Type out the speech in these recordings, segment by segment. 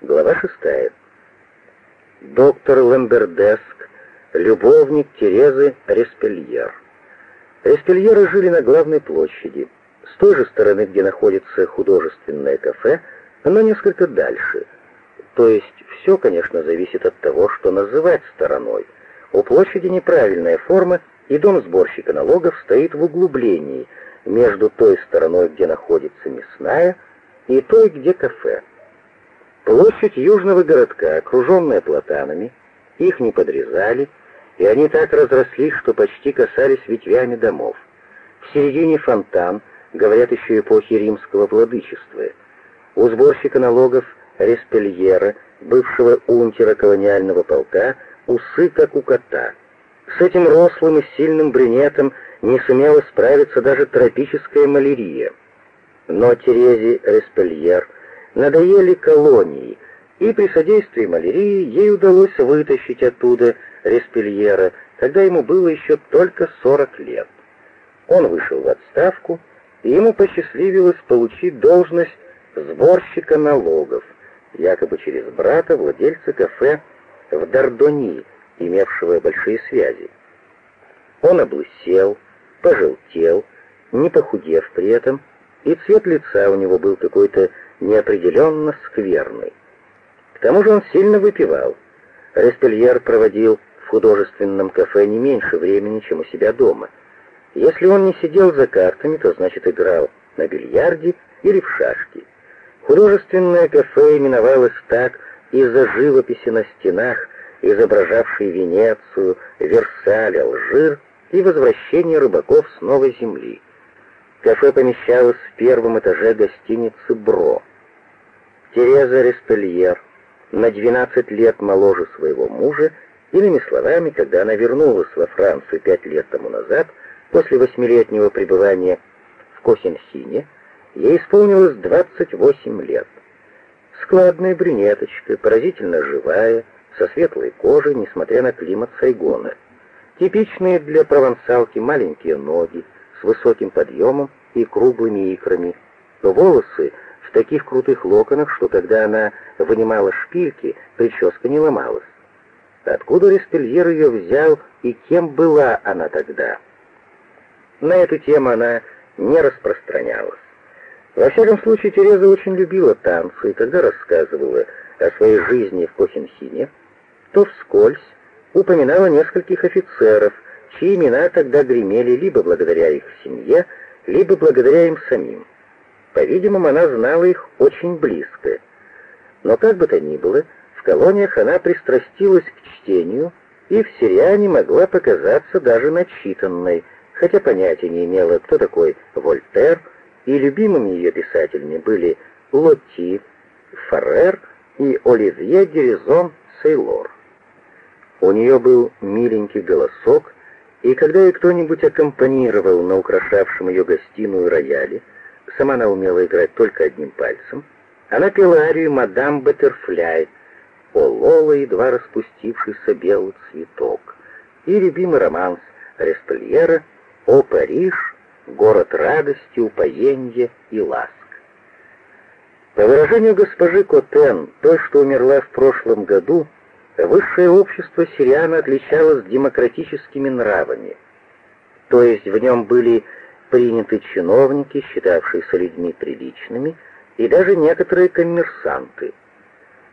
Глава шестая. Доктор Ламбердеск, любовник Терезы Респельер. Респельеры жили на главной площади, с той же стороны, где находится художественное кафе, но несколько дальше. То есть все, конечно, зависит от того, что называть стороной. У площади неправильная форма, и дом сборщика налогов стоит в углублении между той стороной, где находится мясная, и той, где кафе. Площадь южного городка, окруженная платанами, их не подрезали, и они так разрослись, что почти касались ветвями домов. В середине фонтан, говорят еще эпохи римского владычества. У сборщика налогов Респельера, бывшего унтера колониального полка, усы как у кота. С этим рослым и сильным брюнетом не сумела справиться даже тропическая малярия. Но Терезе Респельер надоели колонии, и при содействии малярии ей удалось вытащить оттуда Респельера, когда ему было еще только 40 лет. Он вышел в отставку, и ему посчастливилось получить должность сборщика налогов, якобы через брата владельца кафе в Дардони, имевшего большие связи. Он облысел, пожелтел, не похудев при этом, и цвет лица у него был какой-то неопределенно скверный. К тому же он сильно выпивал. Респельер проводил в художественном кафе не меньше времени, чем у себя дома. Если он не сидел за картами, то значит играл на бильярде или в шашки. Художественное кафе именовалось так из-за живописи на стенах, изображавшей Венецию, Версаль, Алжир и возвращение рыбаков с новой земли. Кафе помещалось в первом этаже гостиницы «Бро». Тереза Респельер, на 12 лет моложе своего мужа, иными словами, когда она вернулась во Францию пять лет тому назад, после восьмилетнего пребывания в Косенсине, ей исполнилось 28 лет. Складная брюнеточка, поразительно живая, со светлой кожей, несмотря на климат Сайгона. Типичные для провансалки маленькие ноги, с высоким подъемом и круглыми икрами. Волосы в таких крутых локонах, что когда она вынимала шпильки, прическа не ломалась. Откуда Респельер ее взял и кем была она тогда? На эту тему она не распространялась. Во всяком случае, Тереза очень любила танцы, и когда рассказывала о своей жизни в Кохенхине, то вскользь упоминала нескольких офицеров, чьи имена тогда гремели либо благодаря их семье, либо благодаря им самим. По-видимому, она знала их очень близко. Но как бы то ни было, в колониях она пристрастилась к чтению и в Сириане могла показаться даже начитанной, хотя понятия не имела, кто такой Вольтер, и любимыми ее писателями были Лотти, Фаррер и Оливье Дерезон Сейлор. У нее был миленький голосок, и когда ей кто-нибудь аккомпанировал на украшавшем ее гостиную рояле, сама она умела играть только одним пальцем, она пела арию «Мадам Баттерфляй», «О, Лола, едва распустившийся белый цветок», и любимый романс Респельера «О, Париж, город радости, упоенья и ласк». По выражению госпожи Котен, той, что умерла в прошлом году, Высшее общество Сириана отличалось демократическими нравами, то есть в нем были приняты чиновники, считавшиеся людьми приличными, и даже некоторые коммерсанты.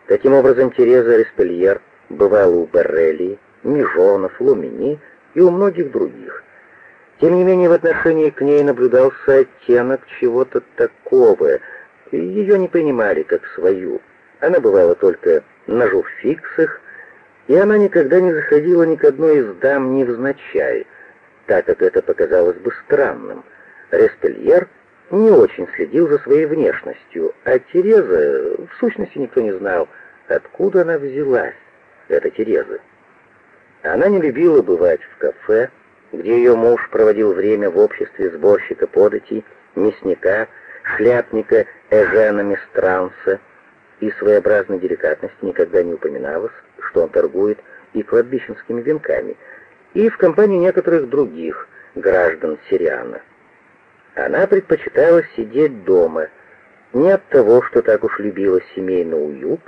Таким образом, Тереза Респельер бывала у Баррелли, Мижонов, Лумини и у многих других. Тем не менее, в отношении к ней наблюдался оттенок чего-то такого, и ее не принимали как свою. Она бывала только на журфиксах, и она никогда не заходила ни к одной из дам невзначай, так как это показалось бы странным. Респельер не очень следил за своей внешностью, а Тереза, в сущности, никто не знал, откуда она взялась, эта Тереза. Она не любила бывать в кафе, где ее муж проводил время в обществе сборщика податей, мясника, шляпника Эжена Местранса, и своеобразной деликатности никогда не упоминалось, что он торгует и кладбищенскими венками, и в компании некоторых других граждан Сириана. Она предпочитала сидеть дома, не от того, что так уж любила семейный уют,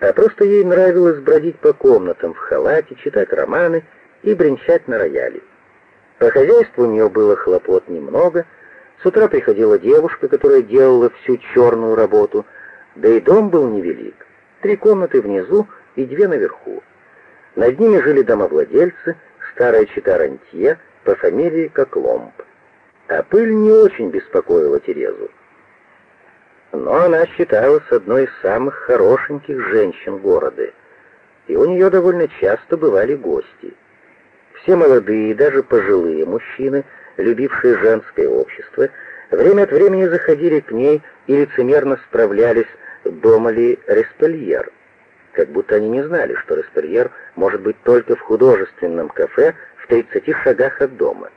а просто ей нравилось бродить по комнатам в халате, читать романы и бренчать на рояле. По хозяйству у нее было хлопот немного. С утра приходила девушка, которая делала всю черную работу, да и дом был невелик. Три комнаты внизу и две наверху. Над ними жили домовладельцы, старая чита Рантье по фамилии Кокломб. А пыль не очень беспокоила Терезу. Но она считалась одной из самых хорошеньких женщин города, и у нее довольно часто бывали гости. Все молодые и даже пожилые мужчины, любившие женское общество, время от времени заходили к ней и лицемерно справлялись, дома ли Респельер, как будто они не знали, что Респельер может быть только в художественном кафе в 30 шагах от дома.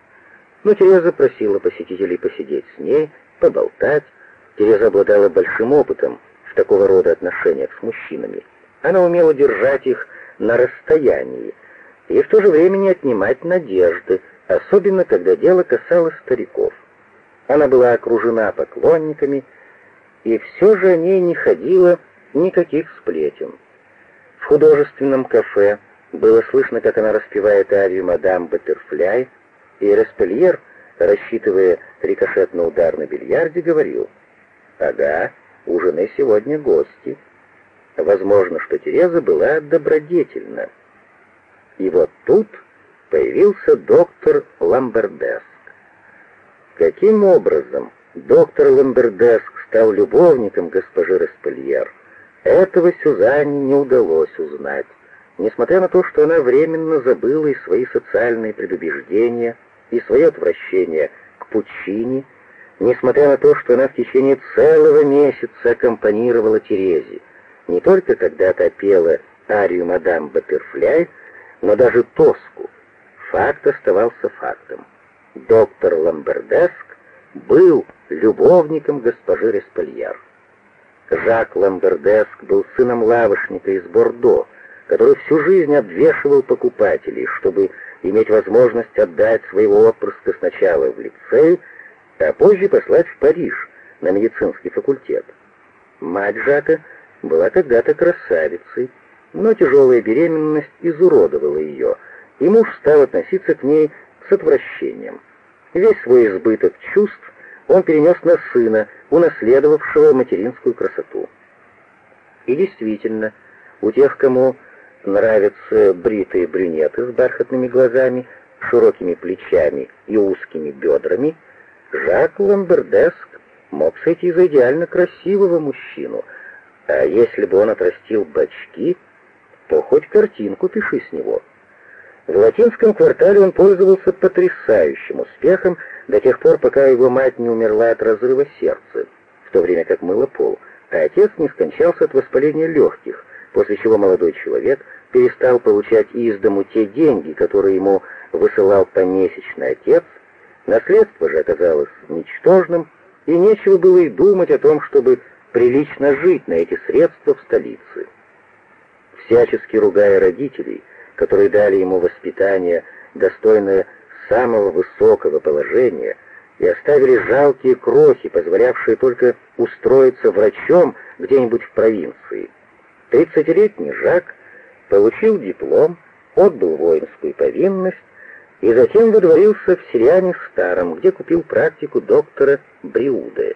Но Тереза просила посетителей посидеть с ней, поболтать. Тереза обладала большим опытом в такого рода отношениях с мужчинами. Она умела держать их на расстоянии и в то же время не отнимать надежды, особенно когда дело касалось стариков. Она была окружена поклонниками, и все же о ней не ходило никаких сплетен. В художественном кафе было слышно, как она распевает арию «Мадам Баттерфляй», и Респельер, рассчитывая рикошетный удар на бильярде, говорил, «Ага, у жены сегодня гости». Возможно, что Тереза была добродетельна. И вот тут появился доктор Ламбердеск. Каким образом доктор Ламбердеск стал любовником госпожи Респельер, этого Сюзанне не удалось узнать, несмотря на то, что она временно забыла и свои социальные предубеждения, и свое отвращение к Пучини, несмотря на то, что она в течение целого месяца аккомпанировала Терезе, не только когда-то пела арию мадам Баттерфляй, но даже тоску. Факт оставался фактом. Доктор Ламбердеск был любовником госпожи Респельер. Жак Ламбердеск был сыном лавочника из Бордо, который всю жизнь обвешивал покупателей, чтобы иметь возможность отдать своего отпрыска сначала в лицей, а позже послать в Париж на медицинский факультет. Мать Жака была когда-то красавицей, но тяжелая беременность изуродовала ее, и муж стал относиться к ней с отвращением. Весь свой избыток чувств он перенес на сына, унаследовавшего материнскую красоту. И действительно, у тех, кому нравятся бритые брюнеты с бархатными глазами, широкими плечами и узкими бедрами, Жак Ламбердеск мог сойти за идеально красивого мужчину, а если бы он отрастил бачки, то хоть картинку пиши с него. В латинском квартале он пользовался потрясающим успехом до тех пор, пока его мать не умерла от разрыва сердца, в то время как мыла пол, а отец не скончался от воспаления легких, после чего молодой человек перестал получать из дому те деньги, которые ему высылал помесячный отец, наследство же оказалось ничтожным, и нечего было и думать о том, чтобы прилично жить на эти средства в столице. Всячески ругая родителей, которые дали ему воспитание, достойное самого высокого положения, и оставили жалкие крохи, позволявшие только устроиться врачом где-нибудь в провинции. Тридцатилетний Жак получил диплом, отбыл воинскую повинность и затем выдворился в Сириане Старом, где купил практику доктора Бриуда.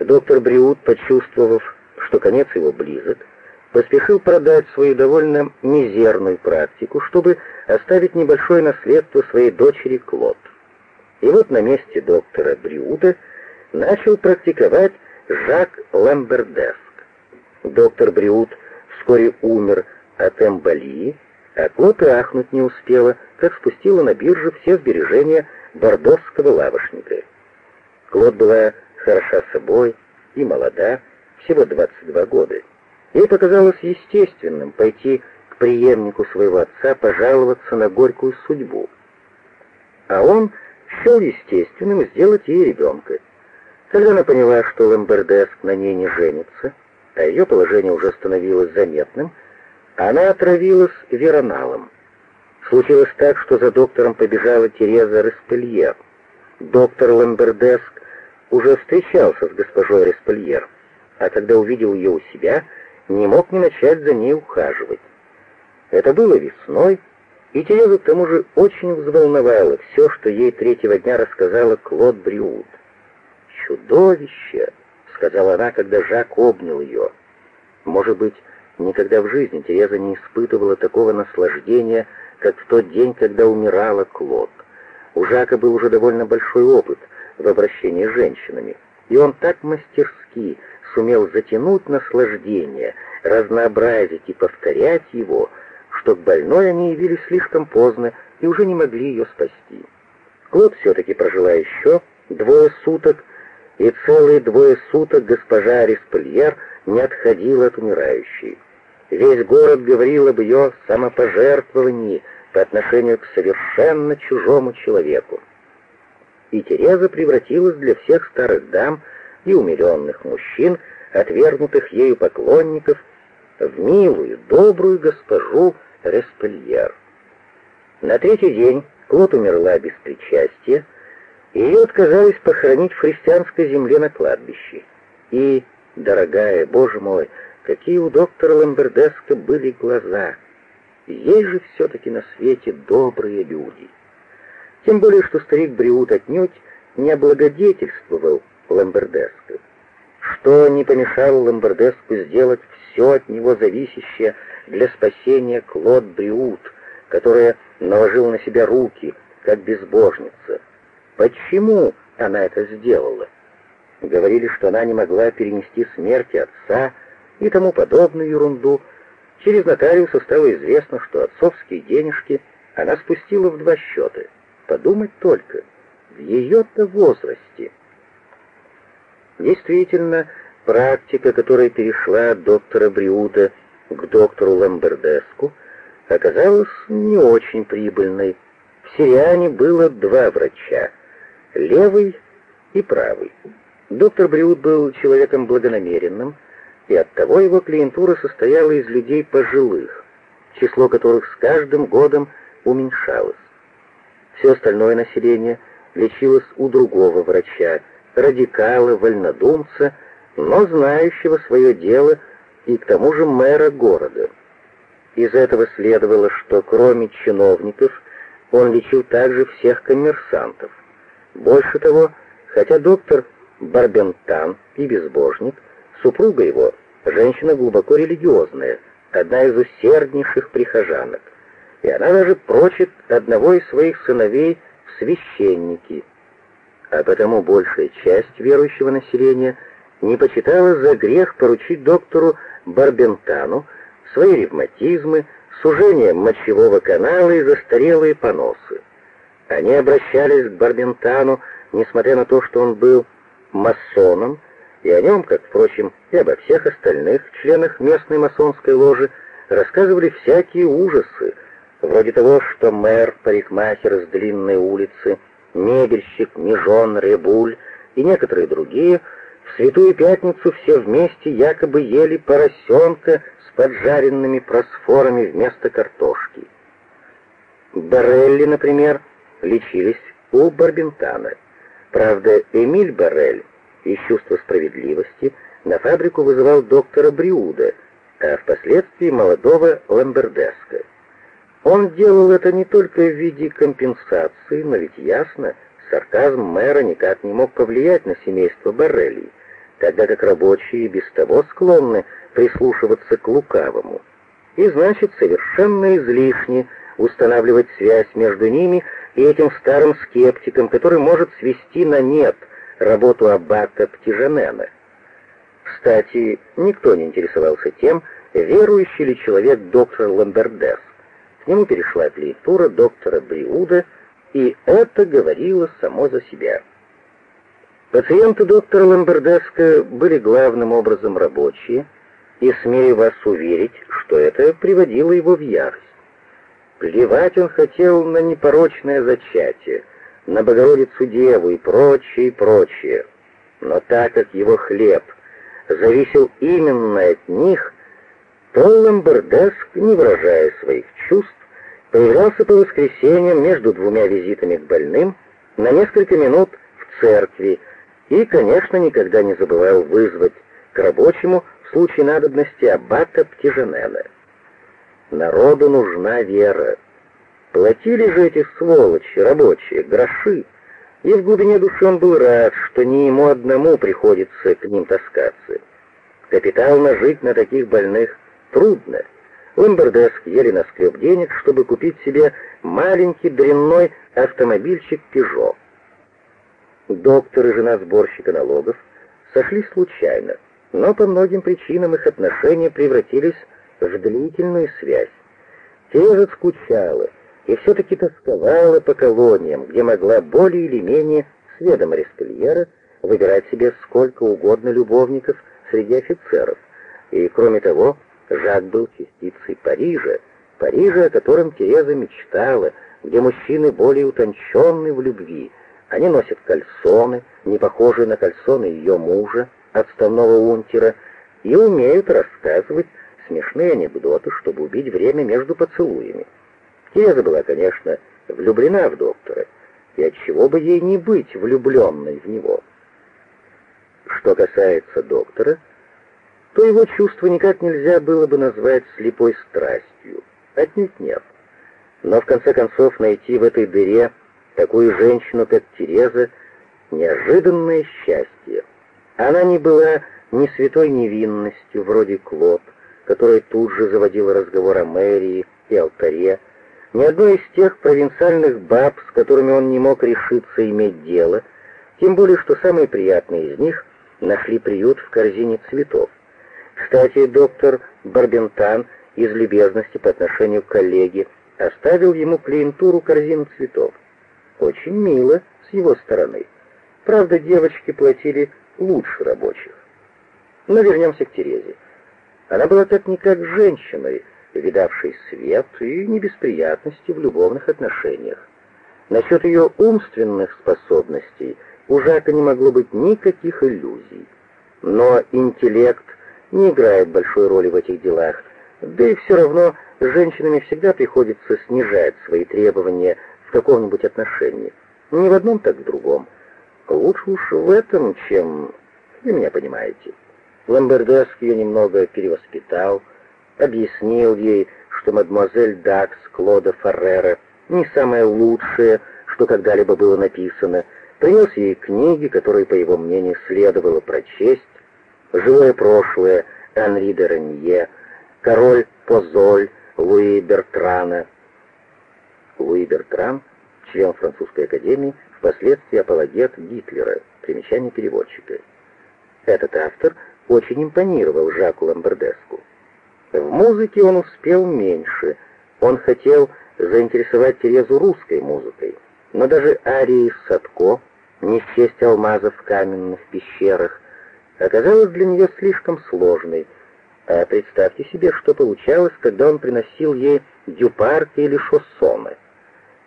Доктор Бриуд, почувствовав, что конец его близок, поспешил продать свою довольно мизерную практику, чтобы оставить небольшое наследство своей дочери Клод. И вот на месте доктора Бриуда начал практиковать Жак Ламбердеск. Доктор Бриуд вскоре умер от эмболии, а Клод и ахнуть не успела, как спустила на биржу все сбережения бордосского лавошника. Клод была хороша собой и молода, всего 22 года. Ей показалось естественным пойти преемнику своего отца пожаловаться на горькую судьбу. А он счел естественным сделать ей ребенка. Когда она поняла, что Ламбердеск на ней не женится, а ее положение уже становилось заметным, она отравилась вероналом. Случилось так, что за доктором побежала Тереза Респельер. Доктор Ламбердеск уже встречался с госпожой Респельер, а когда увидел ее у себя, не мог не начать за ней ухаживать. Это было весной, и Терезу к тому же очень взволновало все, что ей третьего дня рассказала Клод Брюд. «Чудовище!» — сказала она, когда Жак обнял ее. Может быть, никогда в жизни Тереза не испытывала такого наслаждения, как в тот день, когда умирала Клод. У Жака был уже довольно большой опыт в обращении с женщинами, и он так мастерски сумел затянуть наслаждение, разнообразить и повторять его, что к больной они явились слишком поздно и уже не могли ее спасти. Клод все-таки прожила еще двое суток, и целые двое суток госпожа Респельер не отходила от умирающей. Весь город говорил об ее самопожертвовании по отношению к совершенно чужому человеку. И Тереза превратилась для всех старых дам и умиленных мужчин, отвергнутых ею поклонников, в милую, добрую госпожу Респельер. На третий день Клод умерла без причастия, и ее отказались похоронить в христианской земле на кладбище. И, дорогая, боже мой, какие у доктора Ламбердеска были глаза! Есть же все-таки на свете добрые люди. Тем более, что старик Бриут отнюдь не облагодетельствовал Ламбердеска. Что не помешало Ламбердеску сделать все от него зависящее для спасения Клод Бриут, которая наложила на себя руки, как безбожница. Почему она это сделала? Говорили, что она не могла перенести смерти отца и тому подобную ерунду. Через нотариуса стало известно, что отцовские денежки она спустила в два счета. Подумать только, в ее-то возрасте. Действительно, практика, которая перешла от доктора Бриуда к доктору Ламбердеску, оказалась не очень прибыльной. В Сириане было два врача — левый и правый. Доктор Бриуд был человеком благонамеренным, и оттого его клиентура состояла из людей пожилых, число которых с каждым годом уменьшалось. Все остальное население лечилось у другого врача, радикала, вольнодумца, но знающего свое дело и к тому же мэра города. Из этого следовало, что кроме чиновников он лечил также всех коммерсантов. Больше того, хотя доктор Барбентан и безбожник, супруга его, женщина глубоко религиозная, одна из усерднейших прихожанок, и она даже прочит одного из своих сыновей в священники, а потому большая часть верующего населения не почитала за грех поручить доктору Барбентану свои ревматизмы, сужение мочевого канала и застарелые поносы. Они обращались к Барбентану, несмотря на то, что он был масоном, и о нем, как, впрочем, и обо всех остальных членах местной масонской ложи, рассказывали всякие ужасы, вроде того, что мэр, парикмахер с длинной улицы, мебельщик, Межон, Ребуль и некоторые другие в Святую Пятницу все вместе якобы ели поросенка с поджаренными просфорами вместо картошки. Барелли, например, лечились у Барбентана. Правда, Эмиль Барель из чувства справедливости на фабрику вызывал доктора Бриуда, а впоследствии молодого Ламбердеска. Он делал это не только в виде компенсации, но ведь ясно, сарказм мэра никак не мог повлиять на семейство Барелли, тогда как рабочие без того склонны прислушиваться к лукавому. И значит, совершенно излишне устанавливать связь между ними и этим старым скептиком, который может свести на нет работу аббата Птижанена. Кстати, никто не интересовался тем, верующий ли человек доктор Ламбердес. К нему перешла клиентура доктора Бриуда, и это говорило само за себя. Пациенты доктора Ламбердеска были главным образом рабочие, и смею вас уверить, что это приводило его в ярость. Плевать он хотел на непорочное зачатие, на Богородицу Деву и прочее, и прочее. Но так как его хлеб зависел именно от них, то Ламбердеск, не выражая своих чувств, появлялся по воскресеньям между двумя визитами к больным на несколько минут в церкви и, конечно, никогда не забывал вызвать к рабочему в случае надобности аббата Птиженена. Народу нужна вера. Платили же эти сволочи, рабочие, гроши, и в глубине души он был рад, что не ему одному приходится к ним таскаться. Капитал нажить на таких больных трудно. Ламбердеск еле наскреб денег, чтобы купить себе маленький дрянной автомобильчик «Пежо». Доктор и жена сборщика налогов сошлись случайно, но по многим причинам их отношения превратились в длительную связь. Тереза скучала и все-таки тосковала по колониям, где могла более или менее с ведома Респельера выбирать себе сколько угодно любовников среди офицеров. И, кроме того, Жак был частицей Парижа, Парижа, о котором Тереза мечтала, где мужчины более утонченны в любви, они носят кальсоны, не похожие на кальсоны ее мужа, отставного унтера, и умеют рассказывать смешные анекдоты, чтобы убить время между поцелуями. Тереза была, конечно, влюблена в доктора, и отчего бы ей не быть влюбленной в него. Что касается доктора, то его чувство никак нельзя было бы назвать слепой страстью. Отнюдь нет. Но в конце концов найти в этой дыре такую женщину, как Тереза, неожиданное счастье. Она не была ни святой невинностью, вроде Клод, которая тут же заводила разговор о мэрии и алтаре, ни одной из тех провинциальных баб, с которыми он не мог решиться иметь дело, тем более, что самые приятные из них нашли приют в корзине цветов. Кстати, доктор Барбентан из любезности по отношению к коллеге оставил ему клиентуру корзину цветов. Очень мило с его стороны. Правда, девочки платили лучше рабочих. Но вернемся к Терезе. Она была как-никак женщиной, видавшей свет и не без приятностей в любовных отношениях. Насчет ее умственных способностей у Жака не могло быть никаких иллюзий. Но интеллект не играет большой роли в этих делах, да и все равно женщинами всегда приходится снижать свои требования в каком-нибудь отношении. Не в одном, так в другом. Лучше уж в этом, чем... Вы меня понимаете. Ламбердеск ее немного перевоспитал, объяснил ей, что мадемуазель Дакс Клода Феррера не самое лучшее, что когда-либо было написано, принес ей книги, которые, по его мнению, следовало прочесть, «Живое прошлое» Анри де Ренье, «Король Позоль» Луи Бертрана, Луи Бертран, член французской академии, впоследствии апологет Гитлера, примечание переводчика. Этот автор очень импонировал Жаку Ламбердеску. В музыке он успел меньше. Он хотел заинтересовать Терезу русской музыкой, но даже арии Садко, не счесть алмазов каменных пещерах, оказалась для нее слишком сложной, а представьте себе, что получалось, когда он приносил ей дюпарки или шоссоны.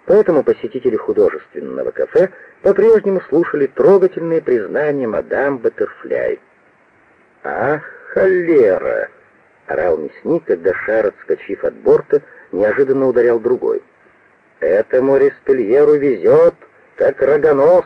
Поэтому посетители художественного кафе по-прежнему слушали трогательные признания мадам Баттерфляй. «Ах, холера!» — орал мясник, когда шар, отскочив от борта, неожиданно ударял другой. «Этому Респельеру везет, как рогонос!»